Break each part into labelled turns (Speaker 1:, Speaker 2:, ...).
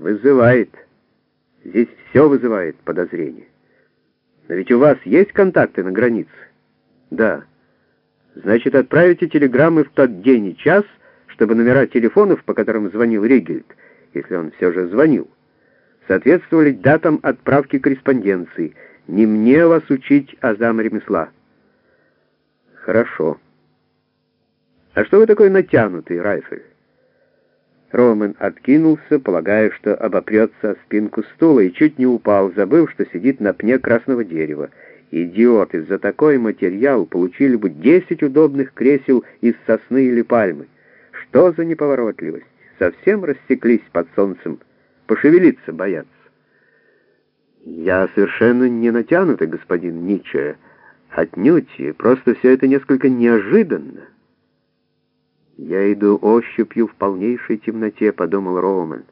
Speaker 1: Вызывает. Здесь все вызывает подозрение. Но ведь у вас есть контакты на границе? Да. Значит, отправите телеграммы в тот день и час, чтобы номера телефонов, по которым звонил Ригельд, если он все же звонил, соответствовали датам отправки корреспонденции. Не мне вас учить азам ремесла. Хорошо. А что вы такой натянутый, Райфель? Роман откинулся, полагая, что обопрется о спинку стула, и чуть не упал, забыв, что сидит на пне красного дерева. Идиоты, за такой материал получили бы десять удобных кресел из сосны или пальмы. Что за неповоротливость? Совсем рассеклись под солнцем. Пошевелиться боятся. Я совершенно не натянутый, господин Ницше. Отнюдь, просто все это несколько неожиданно. «Я иду ощупью в полнейшей темноте», — подумал Роуман.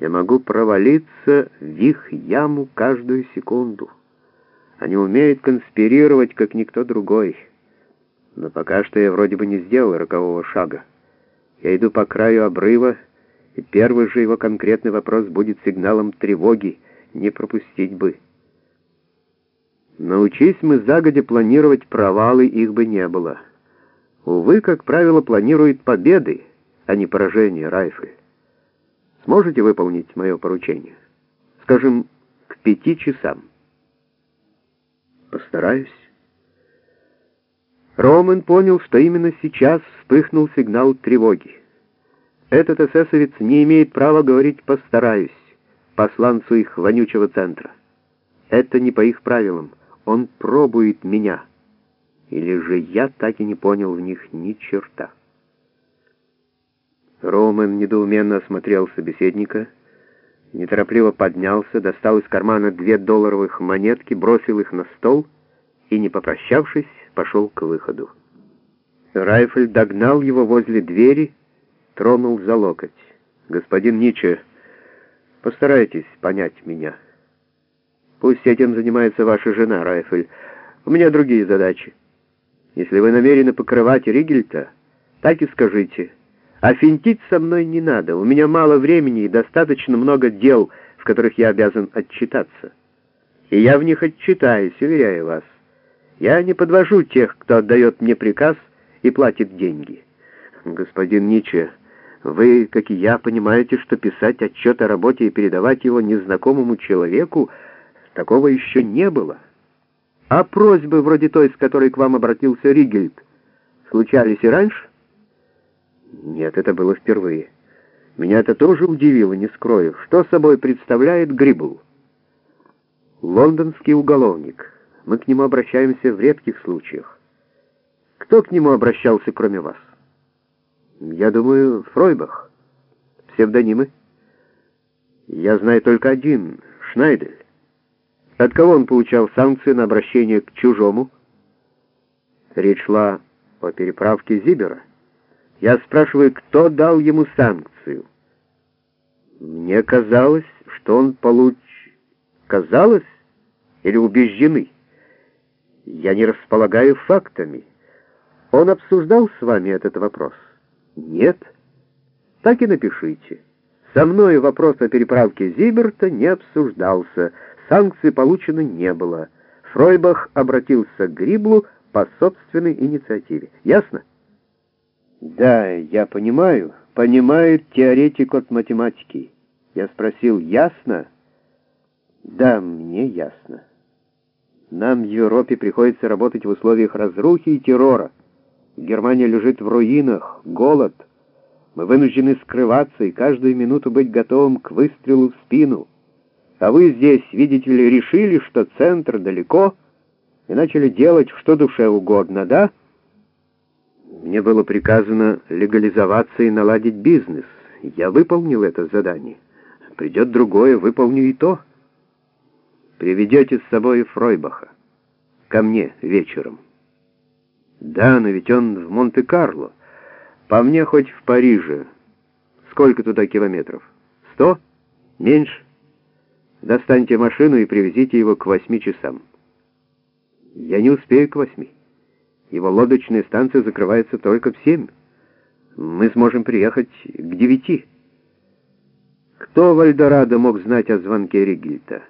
Speaker 1: «Я могу провалиться в их яму каждую секунду. Они умеют конспирировать, как никто другой. Но пока что я вроде бы не сделал рокового шага. Я иду по краю обрыва, и первый же его конкретный вопрос будет сигналом тревоги, не пропустить бы. Научись мы загодя планировать провалы, их бы не было». Увы, как правило, планирует победы, а не поражения Райфель. Сможете выполнить мое поручение? Скажем, к пяти часам. Постараюсь. Роман понял, что именно сейчас вспыхнул сигнал тревоги. Этот эсэсовец не имеет права говорить «постараюсь» посланцу их вонючего центра. Это не по их правилам. Он пробует меня. Или же я так и не понял в них ни черта? Роман недоуменно осмотрел собеседника, неторопливо поднялся, достал из кармана две долларовых монетки, бросил их на стол и, не попрощавшись, пошел к выходу. Райфель догнал его возле двери, тронул за локоть. «Господин Ниче, постарайтесь понять меня. Пусть этим занимается ваша жена, Райфель. У меня другие задачи». Если вы намерены покрывать Ригельта, так и скажите. А финтить со мной не надо. У меня мало времени и достаточно много дел, в которых я обязан отчитаться. И я в них отчитаюсь, уверяю вас. Я не подвожу тех, кто отдает мне приказ и платит деньги. Господин Ниче, вы, как и я, понимаете, что писать отчет о работе и передавать его незнакомому человеку, такого еще не было». А просьбы вроде той, с которой к вам обратился Ригельд, случались и раньше? Нет, это было впервые. Меня это тоже удивило, не скрою. Что собой представляет Грибл? Лондонский уголовник. Мы к нему обращаемся в редких случаях. Кто к нему обращался, кроме вас? Я думаю, Фройбах. Псевдонимы? Я знаю только один — Шнайдель. От кого он получал санкции на обращение к чужому? Речь шла о переправке Зибера. Я спрашиваю, кто дал ему санкцию? Мне казалось, что он получ... Казалось? Или убеждены? Я не располагаю фактами. Он обсуждал с вами этот вопрос? Нет. Так и напишите. Со мной вопрос о переправке Зиберта не обсуждался, Санкций получено не было. Фройбах обратился к Гриблу по собственной инициативе. Ясно? Да, я понимаю. Понимает теоретик от математики. Я спросил, ясно? Да, мне ясно. Нам в Европе приходится работать в условиях разрухи и террора. Германия лежит в руинах, голод. Мы вынуждены скрываться и каждую минуту быть готовым к выстрелу в спину. А вы здесь, видите ли, решили, что центр далеко, и начали делать что душе угодно, да? Мне было приказано легализоваться и наладить бизнес. Я выполнил это задание. Придет другое, выполню и то. Приведете с собой Фройбаха. Ко мне вечером. Да, но ведь он в Монте-Карло. По мне хоть в Париже. Сколько туда километров? Сто? Меньше? Достаньте машину и привезите его к восьми часам. Я не успею к восьми. Его лодочная станция закрывается только в семь. Мы сможем приехать к девяти. Кто в Альдорадо мог знать о звонке Ригельта?